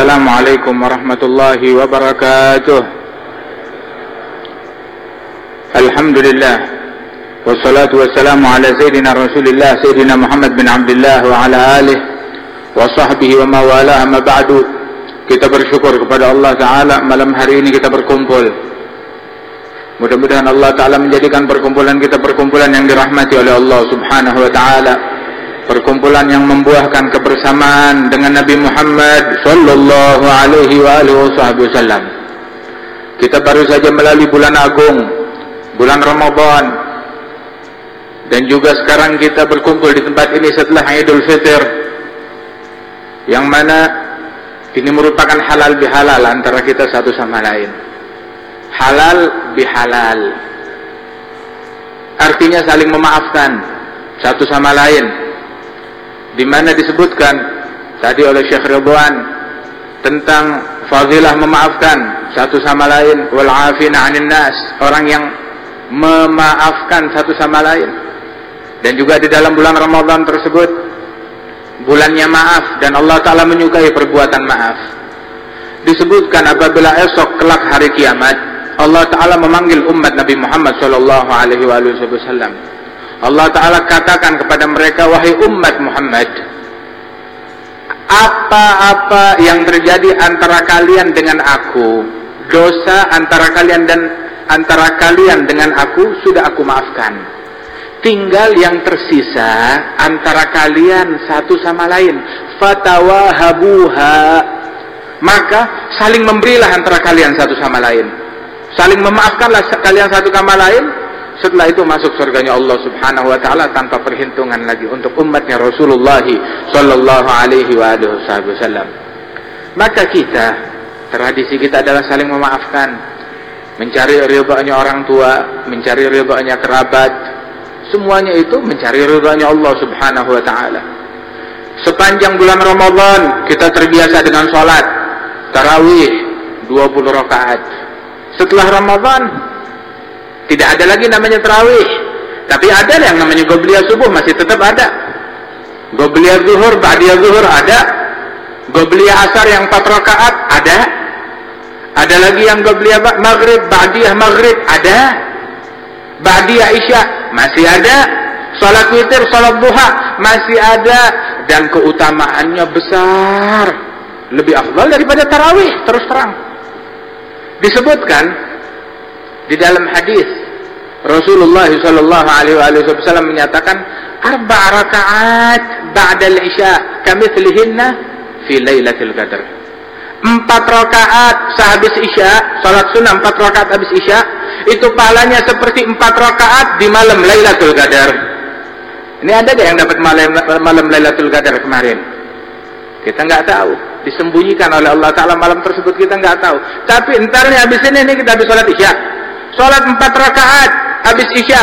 السلام عليكم ورحمة الله وبركاته الحمد لله والصلاة والسلام على سيدنا رسول الله سيدنا محمد بن عبد الله وعلى آله وصحبه وما والاه ما بعد kita bersyukur kepada Allah Ta'ala malam hari ini kita berkumpul mudah-mudahan Allah Ta'ala menjadikan perkumpulan kita perkumpulan yang dirahmati oleh Allah Subhanahu Wa Ta'ala perkumpulan yang membuahkan kebersamaan dengan Nabi Muhammad sallallahu alaihi wa alihi wasallam. Kita baru saja melalui bulan agung, bulan Ramadan. Dan juga sekarang kita berkumpul di tempat ini setelah Idul Fitr. Yang mana ini merupakan halal bihalal antara kita satu sama lain. Halal bihalal. Artinya saling memaafkan satu sama lain di mana disebutkan tadi oleh Syekh Ridwan tentang fadilah memaafkan satu sama lain wal afina 'anil nas orang yang memaafkan satu sama lain. Dan juga di dalam bulan Ramadan tersebut bulannya maaf dan Allah taala menyukai perbuatan maaf. Disebutkan apabila esok kelak hari kiamat Allah taala memanggil umat Nabi Muhammad sallallahu alaihi wasallam Allah Ta'ala katakan kepada mereka Wahai umat Muhammad Apa-apa yang terjadi antara kalian dengan aku Dosa antara kalian dan Antara kalian dengan aku Sudah aku maafkan. Tinggal yang tersisa Antara kalian satu sama lain. Fatawahabuha. Maka saling memberilah antara kalian satu sama lain. Saling memaafkanlah kalian satu sama lain setelah itu masuk surganya Allah Subhanahu wa taala tanpa perhitungan lagi untuk umatnya Rasulullah sallallahu alaihi wasallam. Maka kita tradisi kita adalah saling memaafkan, mencari ridhonya orang tua, mencari ridhonya kerabat. Semuanya itu mencari ridhonya Allah Subhanahu wa taala. Sepanjang bulan Ramadan kita terbiasa dengan salat tarawih 20 rakaat. Setelah Ramadan tidak ada lagi namanya terawih. Tapi ada yang namanya gobliyah subuh masih tetap ada. Gobliyah zuhur, ba'diyah zuhur ada. Gobliyah asar yang 4 rakaat ada. Ada lagi yang gobliyah maghrib, ba'diyah maghrib ada. Ba'diyah isya masih ada. Salat witir, salat duha masih ada dan keutamaannya besar. Lebih afdal daripada tarawih terus terang. Disebutkan di dalam hadis Rasulullah sallallahu alaihi wasallam menyatakan arba' rakaat ba'da al-isya kamitslihinna fi lailatul qadar. Empat rakaat sehabis isya, salat sunnah empat rakaat habis isya, itu pahalanya seperti empat rakaat di malam Lailatul Qadar. Ini ada gak yang dapat malam, malam Lailatul Qadar kemarin? Kita nggak tahu. Disembunyikan oleh Allah Taala malam tersebut kita nggak tahu. Tapi entarnya habis ini nih kita habis sholat isya. Sholat empat rakaat habis isya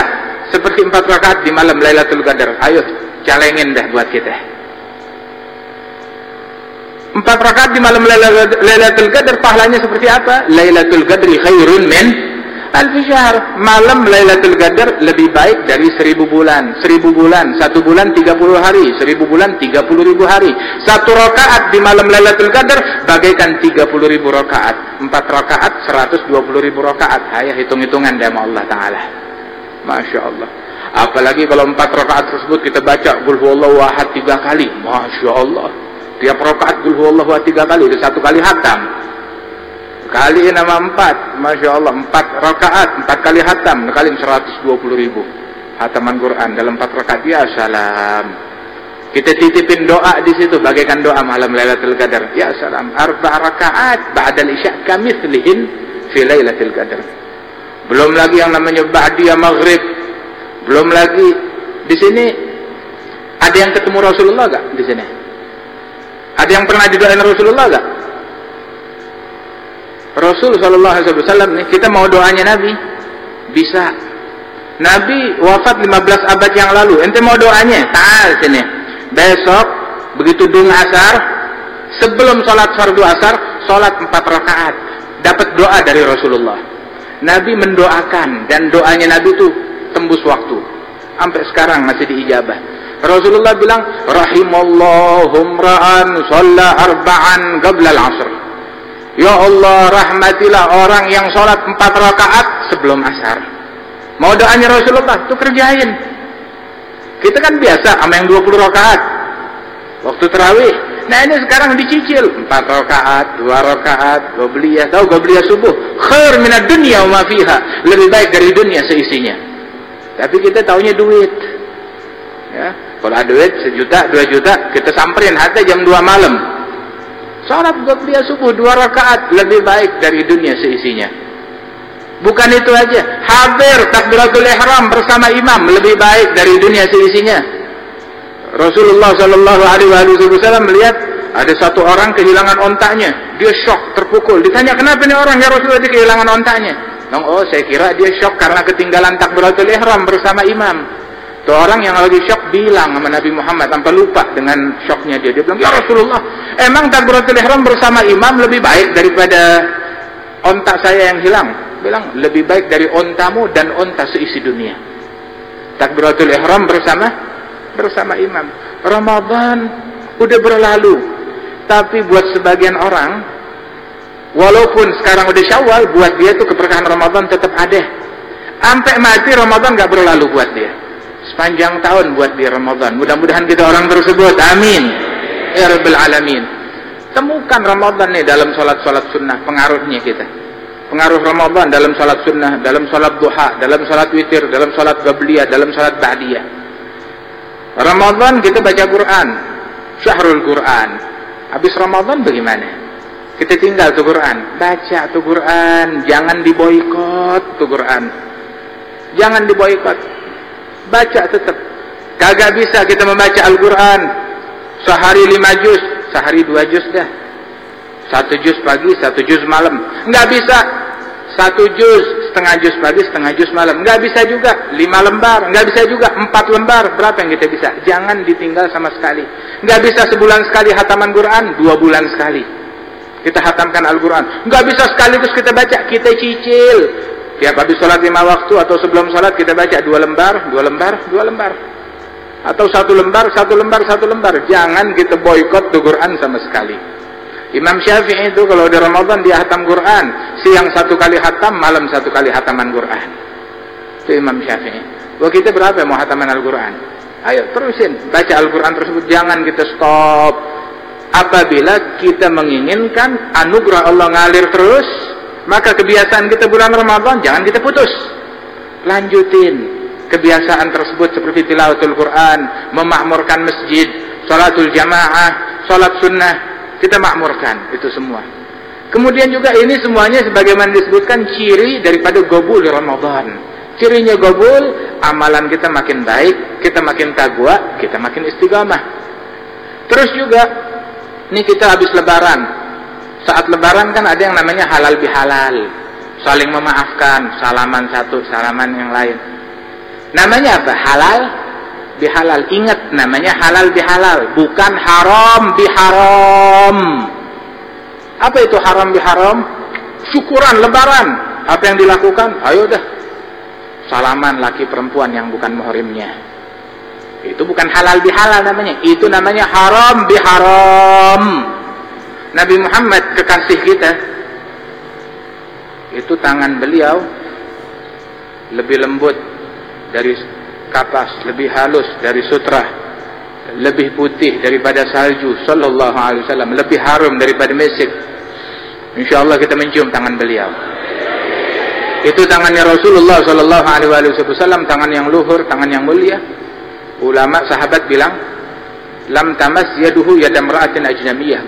seperti empat rakaat di malam Lailatul Qadar. Ayo, calengin dah buat kita. Empat rakaat di malam Lailatul Qadar pahalanya seperti apa? Lailatul Qadri khairun min alfi syahr. Malam Lailatul Qadar lebih baik dari seribu bulan. Seribu bulan, satu bulan tiga puluh hari. Seribu bulan tiga puluh ribu hari. Satu rakaat di malam Lailatul Qadar bagaikan tiga puluh ribu rakaat. Empat rakaat seratus dua puluh ribu rakaat. Ayah hitung-hitungan dama Allah Ta'ala. Masya Allah. Apalagi kalau empat rakaat tersebut kita baca Qul huwallahu ahad tiga kali. Masya Allah. Tiap rakaat Qul huwallahu ahad tiga kali. Itu satu kali hatam. Kali nama empat. Masya Allah. Empat rakaat. Empat kali hatam. Kali seratus dua puluh ribu. Hataman Quran dalam empat rakaat. Ya salam. Kita titipin doa di situ bagaikan doa malam Lailatul Qadar. Ya salam. Arba rakaat ba'dal isya kamitslihin fi Lailatul Qadar. Belum lagi yang namanya ba'diyah maghrib. Belum lagi di sini ada yang ketemu Rasulullah gak di sini? Ada yang pernah didoain Rasulullah gak? Rasul Shallallahu Alaihi Wasallam nih kita mau doanya Nabi bisa. Nabi wafat 15 abad yang lalu. Ente mau doanya? Taal sini. Besok begitu dung asar sebelum sholat fardu asar sholat empat rakaat dapat doa dari Rasulullah Nabi mendoakan dan doanya Nabi itu tembus waktu. Sampai sekarang masih diijabah. Rasulullah bilang, Rahimallahum ra'an sholla arba'an qabla al-asr. Ya Allah, rahmatilah orang yang sholat empat rakaat sebelum asar. Mau doanya Rasulullah, itu kerjain. Kita kan biasa sama yang 20 rakaat. Waktu terawih. Nah ini sekarang dicicil. Empat rakaat, dua rakaat, gobliyah. Tahu gobliyah subuh? Khair minat dunia wa fiha. Lebih baik dari dunia seisinya. Tapi kita taunya duit. Ya, kalau ada duit sejuta, dua juta, kita samperin hati jam dua malam. Salat gobliyah subuh dua rakaat lebih baik dari dunia seisinya. Bukan itu aja, hadir takbiratul ihram bersama imam lebih baik dari dunia seisinya. Rasulullah Shallallahu Alaihi Wasallam melihat ada satu orang kehilangan ontaknya, dia shock, terpukul. Ditanya kenapa ini orang ya Rasulullah dia kehilangan ontaknya? Oh, saya kira dia shock karena ketinggalan takbiratul ihram bersama imam. Itu orang yang lagi shock bilang sama Nabi Muhammad tanpa lupa dengan shocknya dia. Dia bilang, "Ya Rasulullah, emang takbiratul ihram bersama imam lebih baik daripada ontak saya yang hilang?" Bilang, "Lebih baik dari ontamu dan onta seisi dunia." Takbiratul ihram bersama bersama imam. Ramadan udah berlalu. Tapi buat sebagian orang walaupun sekarang udah Syawal, buat dia tuh keberkahan Ramadan tetap ada. Sampai mati Ramadan gak berlalu buat dia sepanjang tahun buat di Ramadan. Mudah-mudahan kita orang tersebut. Amin. Ya Rabbil Alamin. Temukan Ramadan nih dalam sholat-sholat sunnah. Pengaruhnya kita. Pengaruh Ramadan dalam sholat sunnah, dalam sholat duha, dalam sholat witir, dalam sholat gabliyah, dalam sholat ba'diyah. Ramadan kita baca Quran. Syahrul Quran. Habis Ramadan bagaimana? Kita tinggal tuh Quran. Baca tuh Quran. Jangan diboikot tuh Quran. Jangan diboikot baca tetap. Kagak bisa kita membaca Al-Quran sehari lima juz, sehari dua juz dah. Satu juz pagi, satu juz malam. Enggak bisa. Satu juz, setengah juz pagi, setengah juz malam. Enggak bisa juga. Lima lembar, enggak bisa juga. Empat lembar, berapa yang kita bisa? Jangan ditinggal sama sekali. Enggak bisa sebulan sekali hataman Quran, dua bulan sekali. Kita hatamkan Al-Quran. Enggak bisa sekaligus kita baca, kita cicil. Tiap habis sholat lima waktu atau sebelum sholat kita baca dua lembar, dua lembar, dua lembar. Atau satu lembar, satu lembar, satu lembar. Jangan kita boykot Quran sama sekali. Imam Syafi'i itu kalau di Ramadan dia hatam Quran. Siang satu kali hatam, malam satu kali hataman Quran. Itu Imam Syafi'i. Wah kita berapa mau hataman Al-Quran? Ayo terusin. Baca Al-Quran tersebut. Jangan kita stop. Apabila kita menginginkan anugerah Allah ngalir terus, maka kebiasaan kita bulan Ramadan jangan kita putus. Lanjutin kebiasaan tersebut seperti tilawatul Quran, memakmurkan masjid, salatul jamaah, salat sunnah, kita makmurkan itu semua. Kemudian juga ini semuanya sebagaimana disebutkan ciri daripada gobul di Ramadan. Cirinya gobul, amalan kita makin baik, kita makin takwa, kita makin istiqamah. Terus juga, ini kita habis lebaran, saat lebaran kan ada yang namanya halal bihalal. Saling memaafkan, salaman satu, salaman yang lain. Namanya apa? Halal bihalal. Ingat namanya halal bihalal, bukan haram biharam. Apa itu haram biharam? Syukuran lebaran. Apa yang dilakukan? Ayo dah. Salaman laki perempuan yang bukan muhrimnya. Itu bukan halal bihalal namanya. Itu namanya haram biharam. Nabi Muhammad kekasih kita itu tangan beliau lebih lembut dari kapas, lebih halus dari sutra, lebih putih daripada salju sallallahu alaihi wasallam, lebih harum daripada mesik. Insyaallah kita mencium tangan beliau. Itu tangannya Rasulullah sallallahu alaihi wasallam, tangan yang luhur, tangan yang mulia. Ulama sahabat bilang, "Lam tamas yaduhu yadam ra'atin ajnamiyah."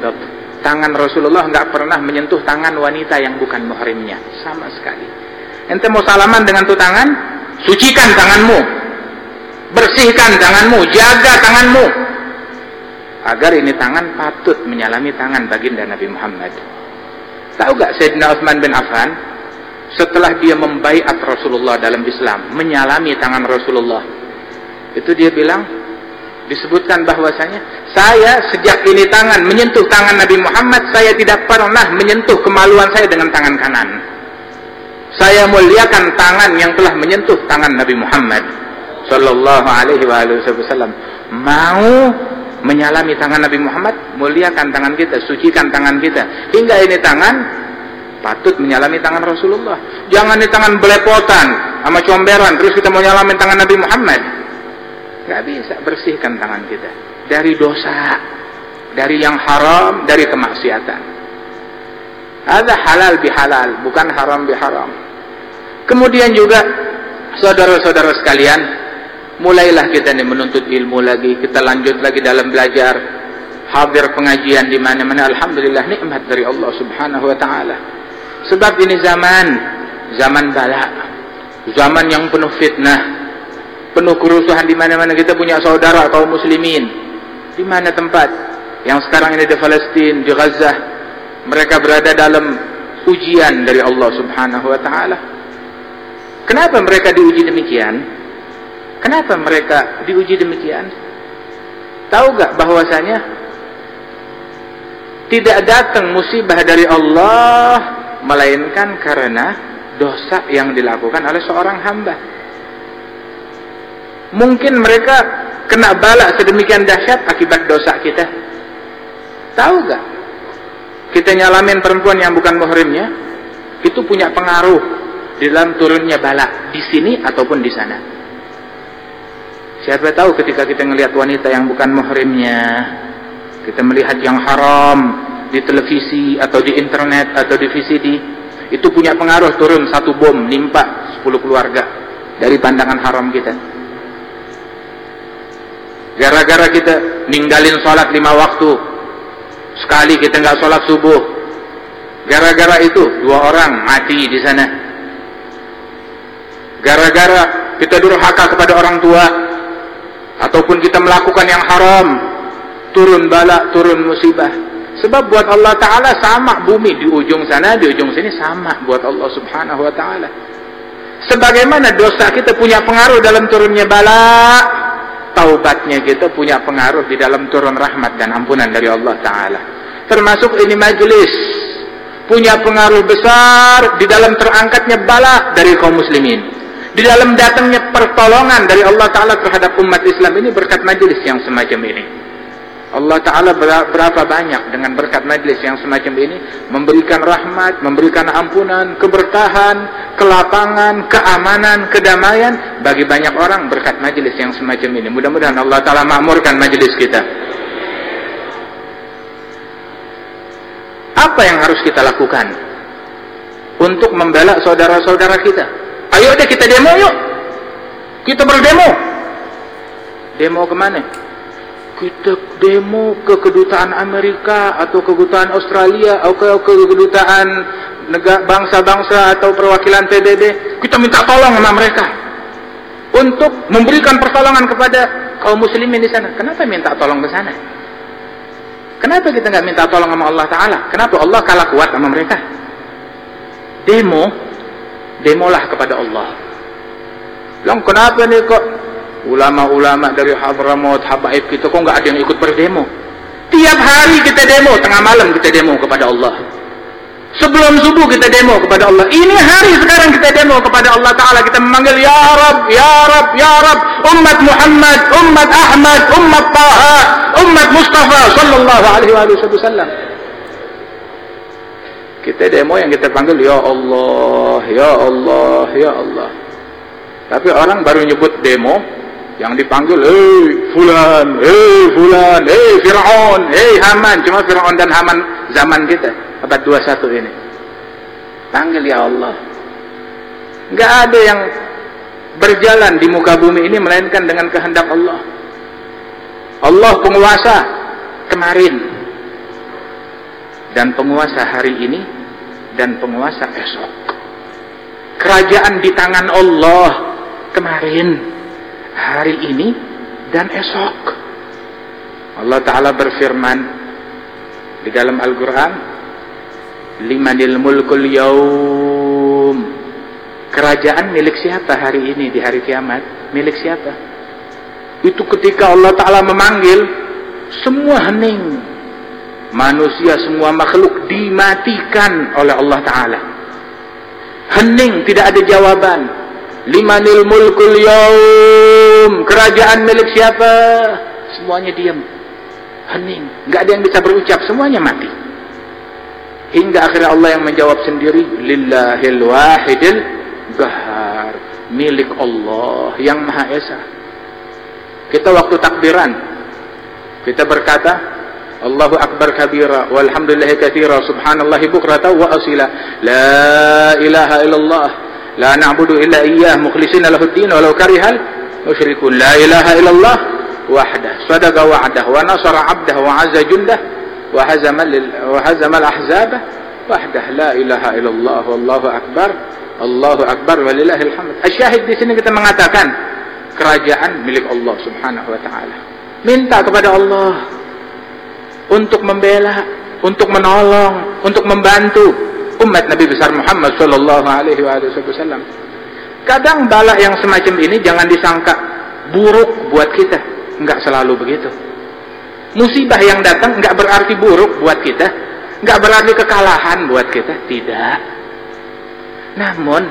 Tangan Rasulullah nggak pernah menyentuh tangan wanita yang bukan muhrimnya sama sekali. Ente mau salaman dengan tuh tangan, sucikan tanganmu, bersihkan tanganmu, jaga tanganmu, agar ini tangan patut menyalami tangan baginda Nabi Muhammad. Tahu gak Sayyidina Utsman bin Affan? Setelah dia membaiat Rasulullah dalam Islam, menyalami tangan Rasulullah, itu dia bilang, disebutkan bahwasanya saya sejak ini tangan menyentuh tangan Nabi Muhammad saya tidak pernah menyentuh kemaluan saya dengan tangan kanan. Saya muliakan tangan yang telah menyentuh tangan Nabi Muhammad sallallahu alaihi wasallam mau menyalami tangan Nabi Muhammad, muliakan tangan kita, sucikan tangan kita. Hingga ini tangan patut menyalami tangan Rasulullah. Jangan di tangan belepotan sama comberan terus kita mau nyalamin tangan Nabi Muhammad. Gak bisa bersihkan tangan kita dari dosa, dari yang haram, dari kemaksiatan. Ada halal bihalal, bukan haram biharam. Kemudian juga saudara-saudara sekalian, mulailah kita nih menuntut ilmu lagi, kita lanjut lagi dalam belajar, hadir pengajian di mana-mana. Alhamdulillah nikmat dari Allah Subhanahu wa taala. Sebab ini zaman zaman bala, zaman yang penuh fitnah, penuh kerusuhan di mana-mana kita punya saudara kaum muslimin. Di mana tempat? Yang sekarang ini di Palestina, di Gaza, mereka berada dalam ujian dari Allah Subhanahu wa taala. Kenapa mereka diuji demikian? Kenapa mereka diuji demikian? Tahu gak bahwasanya tidak datang musibah dari Allah melainkan karena dosa yang dilakukan oleh seorang hamba. Mungkin mereka kena bala sedemikian dahsyat akibat dosa kita. Tahu gak? Kita nyalamin perempuan yang bukan muhrimnya, itu punya pengaruh di dalam turunnya bala di sini ataupun di sana. Siapa tahu ketika kita melihat wanita yang bukan muhrimnya, kita melihat yang haram di televisi atau di internet atau di VCD, itu punya pengaruh turun satu bom nimpa 10 keluarga dari pandangan haram kita. Gara-gara kita ninggalin sholat lima waktu, sekali kita nggak sholat subuh, gara-gara itu dua orang mati di sana. Gara-gara kita durhaka kepada orang tua, ataupun kita melakukan yang haram. Turun bala turun musibah. Sebab buat Allah Ta'ala sama bumi di ujung sana di ujung sini sama buat Allah Subhanahu Wa Ta'ala. Sebagaimana dosa kita punya pengaruh dalam turunnya bala taubatnya kita punya pengaruh di dalam turun rahmat dan ampunan dari Allah Ta'ala. Termasuk ini majelis punya pengaruh besar di dalam terangkatnya bala dari kaum muslimin di dalam datangnya pertolongan dari Allah Ta'ala terhadap umat Islam ini berkat majelis yang semacam ini. Allah Ta'ala berapa banyak dengan berkat majelis yang semacam ini memberikan rahmat, memberikan ampunan, keberkahan, kelapangan, keamanan, kedamaian bagi banyak orang berkat majelis yang semacam ini. Mudah-mudahan Allah Ta'ala makmurkan majelis kita. Apa yang harus kita lakukan untuk membela saudara-saudara kita? Ayo deh kita demo yuk. Kita berdemo. Demo ke mana? Kita demo ke kedutaan Amerika atau kedutaan Australia atau ke kedutaan negara bangsa-bangsa atau perwakilan PBB. Kita minta tolong sama mereka untuk memberikan pertolongan kepada kaum muslimin di sana. Kenapa minta tolong ke sana? Kenapa kita nggak minta tolong sama Allah Taala? Kenapa Allah kalah kuat sama mereka? Demo demolah kepada Allah. Bilang kenapa nih kok ulama-ulama dari Hadramaut, Habaib kita kok nggak ada yang ikut berdemo? Tiap hari kita demo, tengah malam kita demo kepada Allah. Sebelum subuh kita demo kepada Allah. Ini hari sekarang kita demo kepada Allah Ta'ala. Kita memanggil Ya Rab, Ya Rab, Ya Rab. Umat Muhammad, umat Ahmad, umat Taha, umat Mustafa Sallallahu Alaihi Wasallam. Kita demo yang kita panggil Ya Allah, Ya Allah, Ya Allah. Tapi orang baru nyebut demo, yang dipanggil, Hei Fulan, Hei Fulan, Hei Fir'aun, Hei Haman. Cuma Fir'aun dan Haman zaman kita, abad 21 ini. Panggil Ya Allah. Gak ada yang berjalan di muka bumi ini melainkan dengan kehendak Allah. Allah penguasa kemarin, dan penguasa hari ini dan penguasa esok. Kerajaan di tangan Allah kemarin, hari ini dan esok. Allah Ta'ala berfirman di dalam Al-Quran, Limanil mulkul yaum. Kerajaan milik siapa hari ini di hari kiamat? Milik siapa? Itu ketika Allah Ta'ala memanggil, semua hening, manusia semua makhluk dimatikan oleh Allah Ta'ala. Hening tidak ada jawaban. Limanil mulkul yaum. Kerajaan milik siapa? Semuanya diam. Hening nggak ada yang bisa berucap. Semuanya mati. Hingga akhirnya Allah yang menjawab sendiri lillahil wahidil gahar milik Allah yang maha esa. Kita waktu takbiran kita berkata الله أكبر كبيرا والحمد لله كثيرا سبحان الله بكرة وأصيلا لا إله إلا الله لا نعبد إلا إياه مخلصين له الدين ولو كره المشركون لا إله إلا الله وحده صدق وعده ونصر عبده وعز جنده وهزم, وهزم الأحزاب وحده لا إله إلا الله والله أكبر الله أكبر ولله الحمد الشاهد di sini kita mengatakan kerajaan milik Allah Subhanahu wa taala. Minta kepada Allah. Untuk membela, untuk menolong, untuk membantu umat Nabi besar Muhammad sallallahu alaihi wasallam. Kadang bala yang semacam ini jangan disangka buruk buat kita, enggak selalu begitu. Musibah yang datang enggak berarti buruk buat kita, enggak berarti kekalahan buat kita, tidak. Namun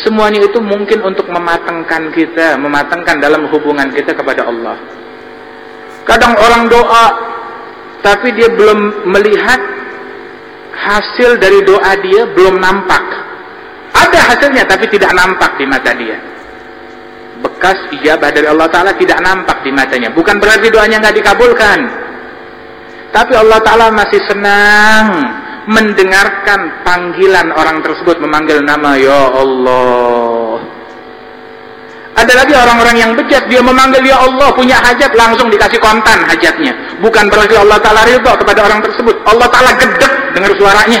semuanya itu mungkin untuk mematangkan kita, mematangkan dalam hubungan kita kepada Allah. Kadang orang doa tapi dia belum melihat hasil dari doa dia belum nampak. Ada hasilnya tapi tidak nampak di mata dia. Bekas ijabah dari Allah Ta'ala tidak nampak di matanya. Bukan berarti doanya nggak dikabulkan. Tapi Allah Ta'ala masih senang mendengarkan panggilan orang tersebut memanggil nama Ya Allah. Ada lagi orang-orang yang bejat, dia memanggil Ya Allah, punya hajat, langsung dikasih kontan hajatnya. Bukan berarti Allah Ta'ala ridho kepada orang tersebut. Allah Ta'ala gedek dengar suaranya.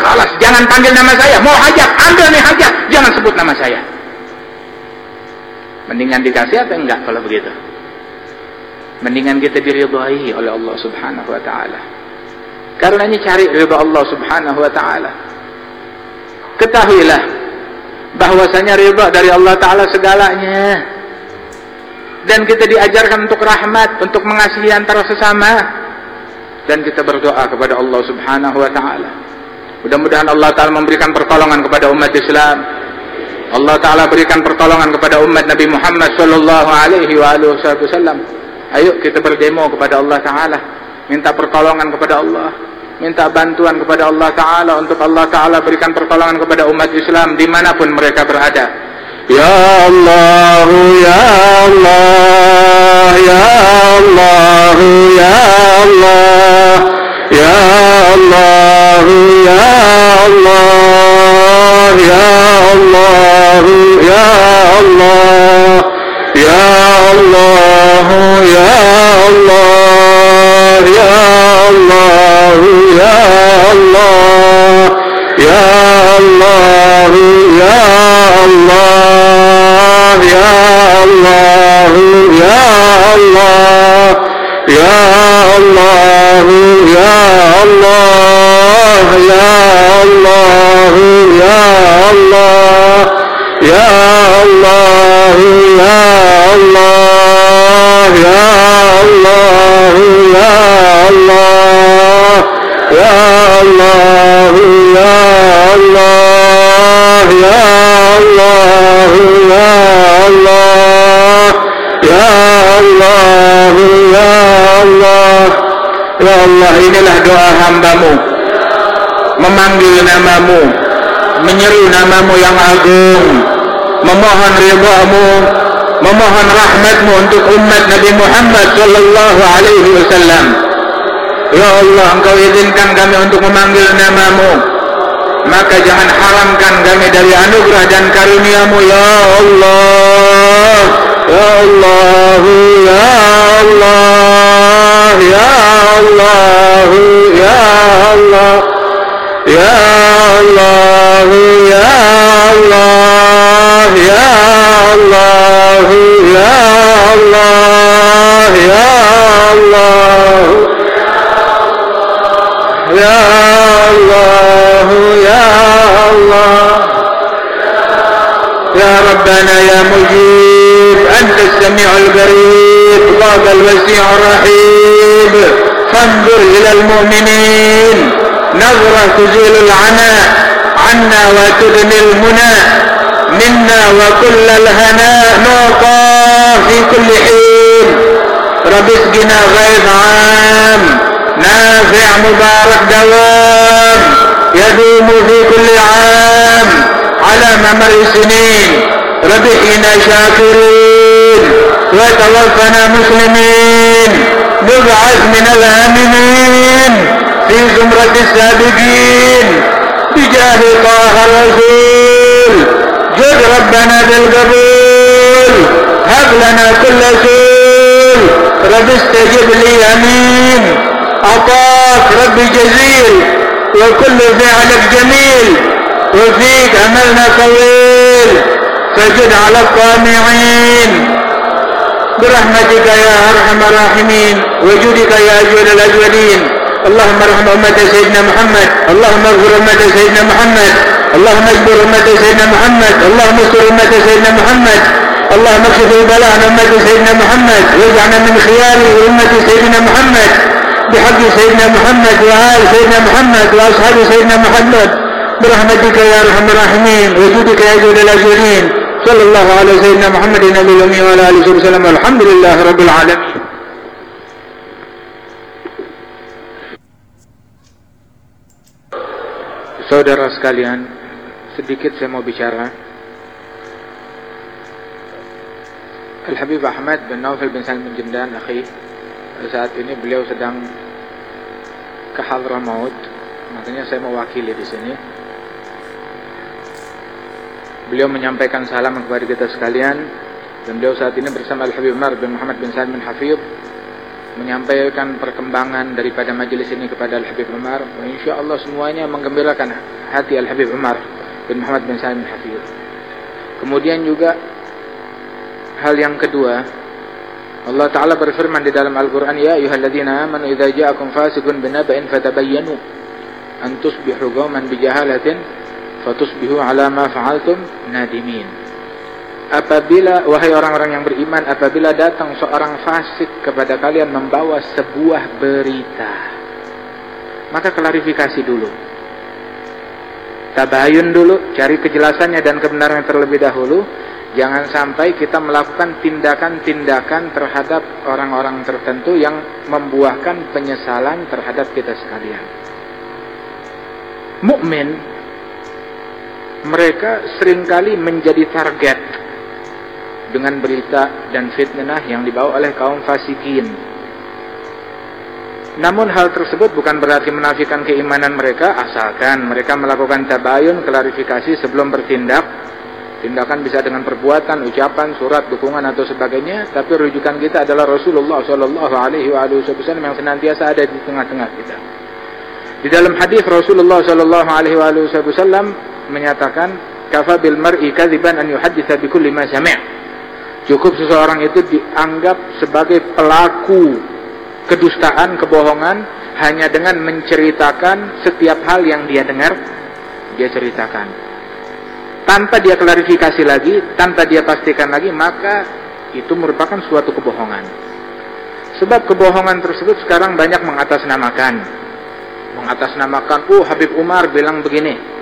Kalas, jangan panggil nama saya. Mau hajat, ambil nih hajat. Jangan sebut nama saya. Mendingan dikasih atau enggak kalau begitu? Mendingan kita diridhai oleh Allah Subhanahu wa taala. Karenanya cari ridha Allah Subhanahu wa taala. Ketahuilah bahwasanya ridha dari Allah taala segalanya. Dan kita diajarkan untuk rahmat, untuk mengasihi antara sesama dan kita berdoa kepada Allah Subhanahu wa taala. Mudah-mudahan Allah taala memberikan pertolongan kepada umat Islam. Allah taala berikan pertolongan kepada umat Nabi Muhammad sallallahu alaihi wasallam. Ayo kita berdemo kepada Allah taala, minta pertolongan kepada Allah, minta bantuan kepada Allah taala untuk Allah taala berikan pertolongan kepada umat Islam di mana pun mereka berada. Ya Allah, ya Allah, ya Allah, ya Allah, ya Allah, ya Allah, ya Allah, ya Allah, ya Allah, ya Allah, Allah, doa hambamu, memanggil namamu, menyeru namamu yang agung, memohon ridhamu, memohon rahmatmu untuk umat Nabi Muhammad sallallahu alaihi wasallam. Ya Allah, engkau izinkan kami untuk memanggil namamu. Maka jangan haramkan kami dari anugerah dan karuniamu ya Allah. Ya Allah, ya الله الوسيع الرحيم. فانظر إلى المؤمنين. نظرة تزيل العناء عنا وتدني المنى. منا وكل الهناء. نعطى في كل حين. رب اسقنا غيث عام. نافع مبارك دوام. يدوم في كل عام. على ممر السنين. رب إنا شاكرين. وتوفنا مسلمين. نبعث من الآمنين. في زمرة السابقين. بجاه طه الرسول. جد ربنا بالقبول. هب لنا كل سول. رب استجب لي آمين. عطاك رب جزيل. وكل فعلك جميل. وفيك املنا طويل فجد على الطامعين. برحمتك يا أرحم الراحمين وجودك يا أجود الأجودين. اللهم ارحم أمة سيدنا محمد اللهم اغفر أمة سيدنا محمد اللهم اجبر أمة سيدنا محمد اللهم استر أمة سيدنا محمد اللهم اكشف البلاء عن أمة سيدنا محمد واجعلنا من خيار أمة سيدنا محمد بحق سيدنا محمد وآل سيدنا محمد وأصحاب سيدنا محمد. برحمتك يا أرحم الراحمين وجودك يا جود الأجودين. صلى الله على سيدنا محمد النبي الأمي وعلى آله وسلم والحمد لله رب العالمين Saudara sekalian, sedikit saya mau bicara. Al-Habib Ahmad bin Naufal bin Salim bin Jemdan, akhi, saat ini beliau sedang ke Hadramaut, makanya saya mewakili di sini. Beliau menyampaikan salam kepada kita sekalian dan beliau saat ini bersama Al-Habib Umar bin Muhammad bin Salim bin Hafid menyampaikan perkembangan daripada majelis ini kepada Al-Habib Umar. Insya Allah semuanya menggembirakan hati Al-Habib Umar bin Muhammad bin Salim bin Hafid. Kemudian juga hal yang kedua, Allah Ta'ala berfirman di dalam Al-Quran, Ya ayuhalladzina amanu idha ja'akum fasikun binaba'in fatabayyanu an tusbihu gawman bijahalatin fatusbihu ala ma fa'altum nadimin. Apabila wahai orang-orang yang beriman apabila datang seorang fasik kepada kalian membawa sebuah berita maka klarifikasi dulu. Tabayun dulu, cari kejelasannya dan kebenaran terlebih dahulu. Jangan sampai kita melakukan tindakan-tindakan terhadap orang-orang tertentu yang membuahkan penyesalan terhadap kita sekalian. Mukmin mereka sering kali menjadi target dengan berita dan fitnah yang dibawa oleh kaum fasikin. Namun hal tersebut bukan berarti menafikan keimanan mereka asalkan mereka melakukan tabayun, klarifikasi sebelum bertindak. Tindakan bisa dengan perbuatan, ucapan, surat, dukungan atau sebagainya, tapi rujukan kita adalah Rasulullah Shallallahu alaihi wasallam yang senantiasa ada di tengah-tengah kita. Di dalam hadis Rasulullah Shallallahu alaihi wasallam menyatakan, "Kafa bil mar'i kadziban an yuhadditsa bi kulli ma sami'." Cukup seseorang itu dianggap sebagai pelaku kedustaan, kebohongan hanya dengan menceritakan setiap hal yang dia dengar, dia ceritakan. Tanpa dia klarifikasi lagi, tanpa dia pastikan lagi, maka itu merupakan suatu kebohongan. Sebab kebohongan tersebut sekarang banyak mengatasnamakan. Mengatasnamakan, oh Habib Umar bilang begini.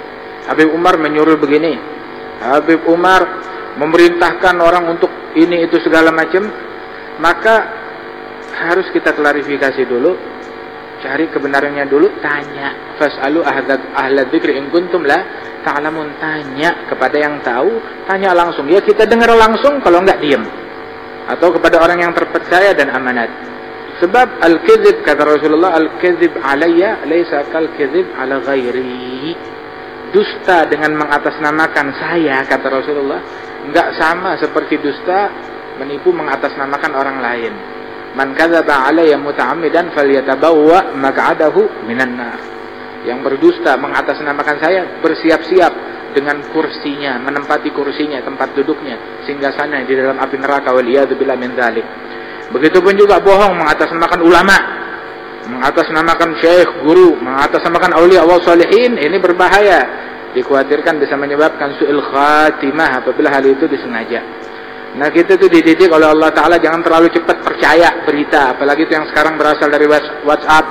Habib Umar menyuruh begini. Habib Umar memerintahkan orang untuk ini itu segala macam. Maka harus kita klarifikasi dulu cari kebenarannya dulu tanya. Fasalu ahla dzikri in kuntum la ta'lamun. Tanya kepada yang tahu tanya langsung. Ya kita dengar langsung kalau enggak diam atau kepada orang yang terpercaya dan amanat. Sebab al-kadzib kata Rasulullah al-kadzib alayya laisa kal kadzib ala ghairi dusta dengan mengatasnamakan saya kata Rasulullah enggak sama seperti dusta menipu mengatasnamakan orang lain Man kadzaba alayya muta'ammidan falyatabawwa maq'adahu minan nar. Yang berdusta mengatasnamakan saya bersiap-siap dengan kursinya, menempati kursinya, tempat duduknya sehingga sana di dalam api neraka wal billah min dzalik. Begitupun juga bohong mengatasnamakan ulama, mengatasnamakan syekh, guru, mengatasnamakan aulia Allah salihin, ini berbahaya. Dikhawatirkan bisa menyebabkan su'il khatimah apabila hal itu disengaja. Nah kita tuh dididik oleh Allah Ta'ala jangan terlalu cepat percaya berita. Apalagi itu yang sekarang berasal dari WhatsApp,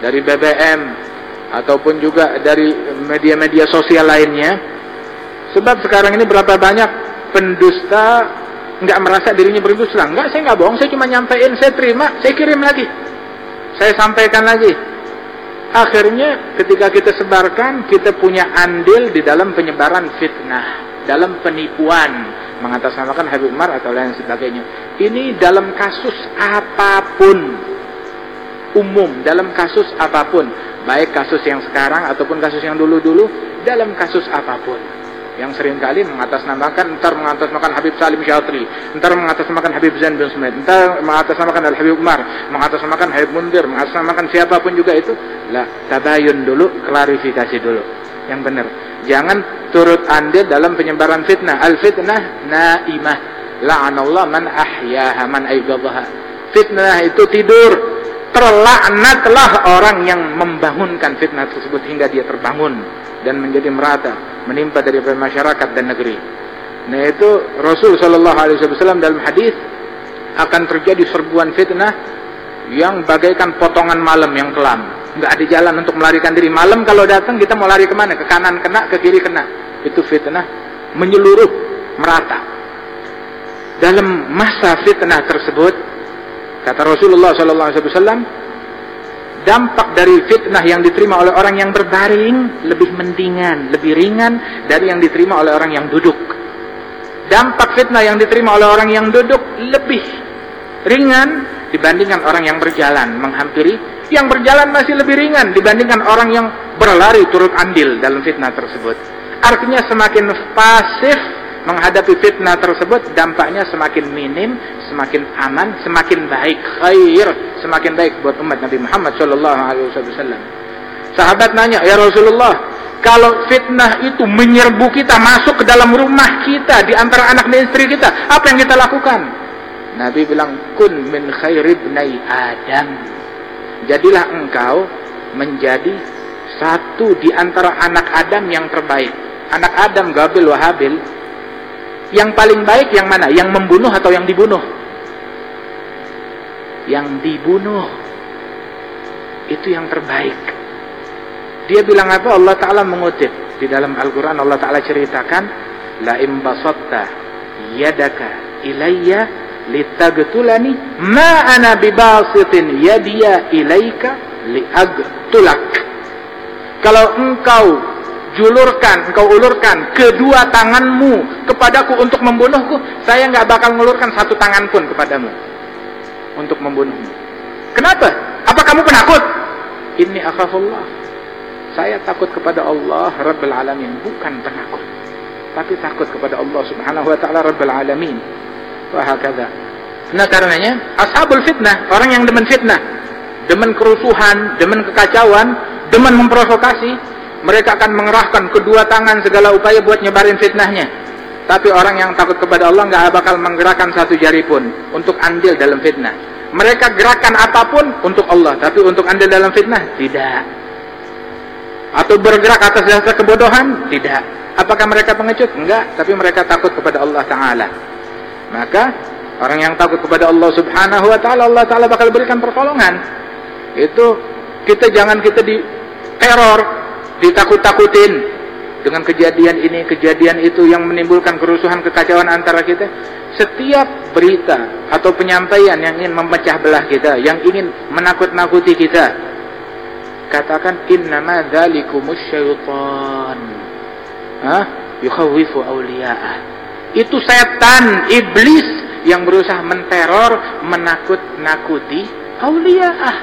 dari BBM, ataupun juga dari media-media sosial lainnya. Sebab sekarang ini berapa banyak pendusta nggak merasa dirinya berdusta. Enggak, saya nggak bohong, saya cuma nyampein, saya terima, saya kirim lagi. Saya sampaikan lagi. Akhirnya ketika kita sebarkan, kita punya andil di dalam penyebaran fitnah, dalam penipuan, mengatasnamakan Habib Umar atau lain sebagainya. Ini dalam kasus apa pun, umum, dalam kasus apa pun, baik kasus yang sekarang ataupun kasus yang dulu-dulu, dalam kasus apa pun yang sering kali mengatasnamakan entar mengatasnamakan Habib Salim Syatri, entar mengatasnamakan Habib Zain bin Sumait, entar mengatasnamakan Al Habib Umar, mengatasnamakan Habib Mundir, mengatasnamakan siapa pun juga itu, lah tabayun dulu, klarifikasi dulu. Yang benar. Jangan turut andil dalam penyebaran fitnah. Al fitnah naimah. La'anallah man ahyaha man aibadaha. Fitnah itu tidur. Terlaknatlah orang yang membangunkan fitnah tersebut hingga dia terbangun dan menjadi merata menimpa dari masyarakat dan negeri. Nah itu Rasul Shallallahu Alaihi Wasallam dalam hadis akan terjadi serbuan fitnah yang bagaikan potongan malam yang kelam. Nggak ada jalan untuk melarikan diri. Malam kalau datang kita mau lari ke mana? Ke kanan kena, ke kiri kena. Itu fitnah menyeluruh, merata. Dalam masa fitnah tersebut, kata Rasulullah Shallallahu Alaihi Wasallam, dampak dari fitnah yang diterima oleh orang yang berbaring lebih mendingan, lebih ringan dari yang diterima oleh orang yang duduk. Dampak fitnah yang diterima oleh orang yang duduk lebih ringan dibandingkan orang yang berjalan menghampiri. Yang berjalan masih lebih ringan dibandingkan orang yang berlari turut andil dalam fitnah tersebut. Artinya semakin pasif menghadapi fitnah tersebut dampaknya semakin minim, semakin aman, semakin baik, khair, semakin baik buat umat Nabi Muhammad sallallahu alaihi wasallam. Sahabat nanya, "Ya Rasulullah, kalau fitnah itu menyerbu kita masuk ke dalam rumah kita di antara anak dan istri kita, apa yang kita lakukan?" Nabi bilang, "Kun min khairibnai Adam." Jadilah engkau menjadi satu di antara anak Adam yang terbaik. Anak Adam Gabil Wahabil yang paling baik yang mana? Yang membunuh atau yang dibunuh? Yang dibunuh. Itu yang terbaik. Dia bilang apa? Allah Ta'ala mengutip. Di dalam Al-Quran Allah Ta'ala ceritakan. La imbasatta yadaka ilayya litagtulani ma ana bibasitin yadiya ilayka liagtulak. Kalau engkau julurkan, engkau ulurkan kedua tanganmu kepadaku untuk membunuhku, saya nggak bakal ngulurkan satu tangan pun kepadamu untuk membunuhmu. Kenapa? Apa kamu penakut? Ini akhafullah. Saya takut kepada Allah Rabbul Alamin, bukan penakut. Tapi takut kepada Allah Subhanahu wa taala Rabbul Alamin. Wahakadha. Nah karenanya ashabul fitnah, orang yang demen fitnah, demen kerusuhan, demen kekacauan, demen memprovokasi, mereka akan mengerahkan kedua tangan segala upaya buat nyebarin fitnahnya. Tapi orang yang takut kepada Allah nggak bakal menggerakkan satu jari pun untuk andil dalam fitnah. Mereka gerakan apa pun untuk Allah, tapi untuk andil dalam fitnah tidak. Atau bergerak atas dasar kebodohan? Tidak. Apakah mereka pengecut? Enggak, tapi mereka takut kepada Allah Taala. Maka orang yang takut kepada Allah Subhanahu wa taala, Allah taala bakal berikan pertolongan. Itu kita jangan kita di teror ditakut-takutin dengan kejadian ini, kejadian itu yang menimbulkan kerusuhan, kekacauan antara kita. Setiap berita atau penyampaian yang ingin memecah belah kita, yang ingin menakut-nakuti kita, katakan innama dzalikumus syaitan. Hah? Yukhawifu awliya'ah. Itu setan, iblis yang berusaha menteror, menakut-nakuti awliya'ah.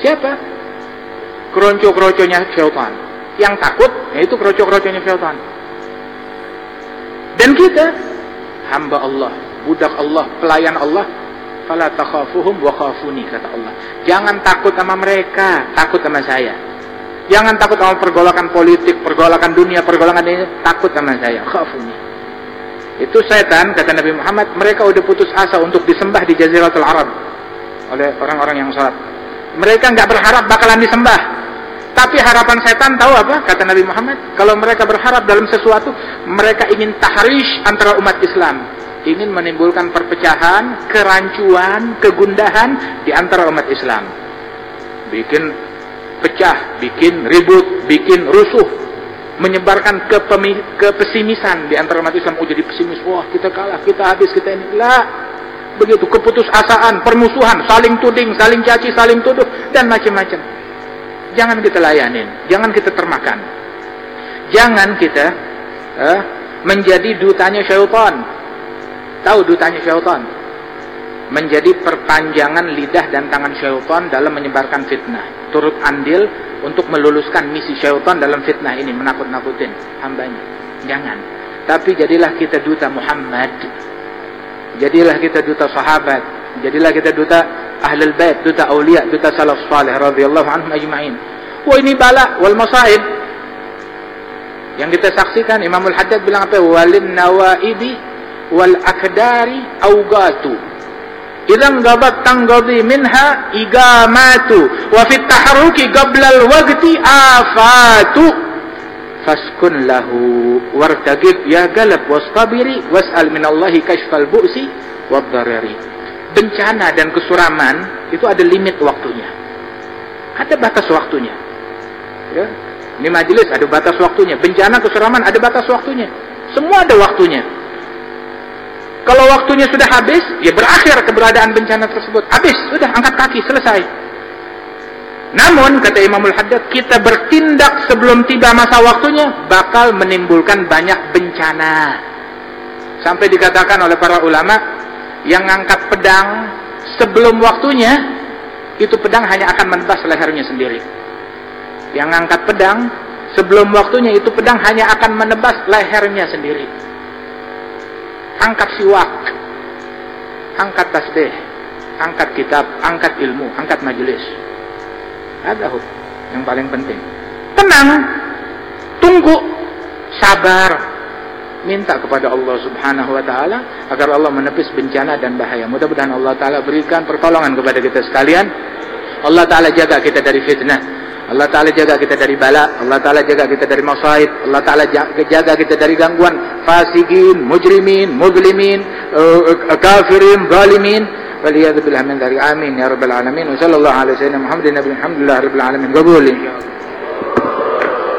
Siapa? Keronco-keronconya syaitan. Yang takut yaitu keronco-keronconya syaitan. Dan kita hamba Allah, budak Allah, pelayan Allah, fala takhafuhum wa khafuni kata Allah. Jangan takut sama mereka, takut sama saya. Jangan takut sama pergolakan politik, pergolakan dunia, pergolakan ini, takut sama saya, khafuni. Itu setan kata Nabi Muhammad, mereka udah putus asa untuk disembah di Jaziratul Arab oleh orang-orang yang salat. Mereka nggak berharap bakalan disembah. Tapi harapan setan tahu apa? Kata Nabi Muhammad, kalau mereka berharap dalam sesuatu, mereka ingin tahrish antara umat Islam, ingin menimbulkan perpecahan, kerancuan, kegundahan di antara umat Islam. Bikin pecah, bikin ribut, bikin rusuh, menyebarkan kepesimisan di antara umat Islam. Oh jadi pesimis, wah kita kalah, kita habis, kita ini. Lah, begitu keputusasaan, permusuhan, saling tuding, saling caci, saling tuduh dan macam-macam. Jangan kita layanin, jangan kita termakan. Jangan kita eh, menjadi dutanya syaitan. Tahu dutanya syaitan? Menjadi perpanjangan lidah dan tangan syaitan dalam menyebarkan fitnah. Turut andil untuk meluluskan misi syaitan dalam fitnah ini, menakut-nakutin hambanya. Jangan. Tapi jadilah kita duta Muhammad. Jadilah kita duta sahabat. Jadilah kita duta ahlul bait, duta aulia, duta salaf salih radhiyallahu anhum ajma'in. Wah ini bala wal masaib. Yang kita saksikan Imamul Haddad bilang apa? Walin nawaibi wal akdari awgatu. Idan gabat tanggadi minha igamatu wa fit tahruki qabla al waqti afatu faskun lahu wartagib ya galab wastabiri was'al minallahi kashfal bu'si wad darari bencana dan kesuraman itu ada limit waktunya ada batas waktunya ya ini majelis ada batas waktunya bencana kesuraman ada batas waktunya semua ada waktunya kalau waktunya sudah habis, ya berakhir keberadaan bencana tersebut. Habis, sudah angkat kaki, selesai. Namun, kata Imamul Haddad, kita bertindak sebelum tiba masa waktunya, bakal menimbulkan banyak bencana. Sampai dikatakan oleh para ulama, yang angkat pedang sebelum waktunya, itu pedang hanya akan menebas lehernya sendiri. Yang angkat pedang sebelum waktunya, itu pedang hanya akan menebas lehernya sendiri angkat siwak, angkat tasbih, angkat kitab, angkat ilmu, angkat majelis. Ada yang paling penting. Tenang, tunggu, sabar, minta kepada Allah Subhanahu wa taala agar Allah menepis bencana dan bahaya. Mudah-mudahan Allah taala berikan pertolongan kepada kita sekalian. Allah taala jaga kita dari fitnah. Allah Ta'ala jaga kita dari bala. Allah Ta'ala jaga kita dari masaib. Allah Ta'ala jaga kita dari gangguan. Fasikin, mujrimin, muglimin uh, kafirin, zalimin. Waliyadu billah min dari amin ya rabbal alamin. Wa sallallahu alaihi wa sallam. Muhammadin rabbil alamin. Qabulin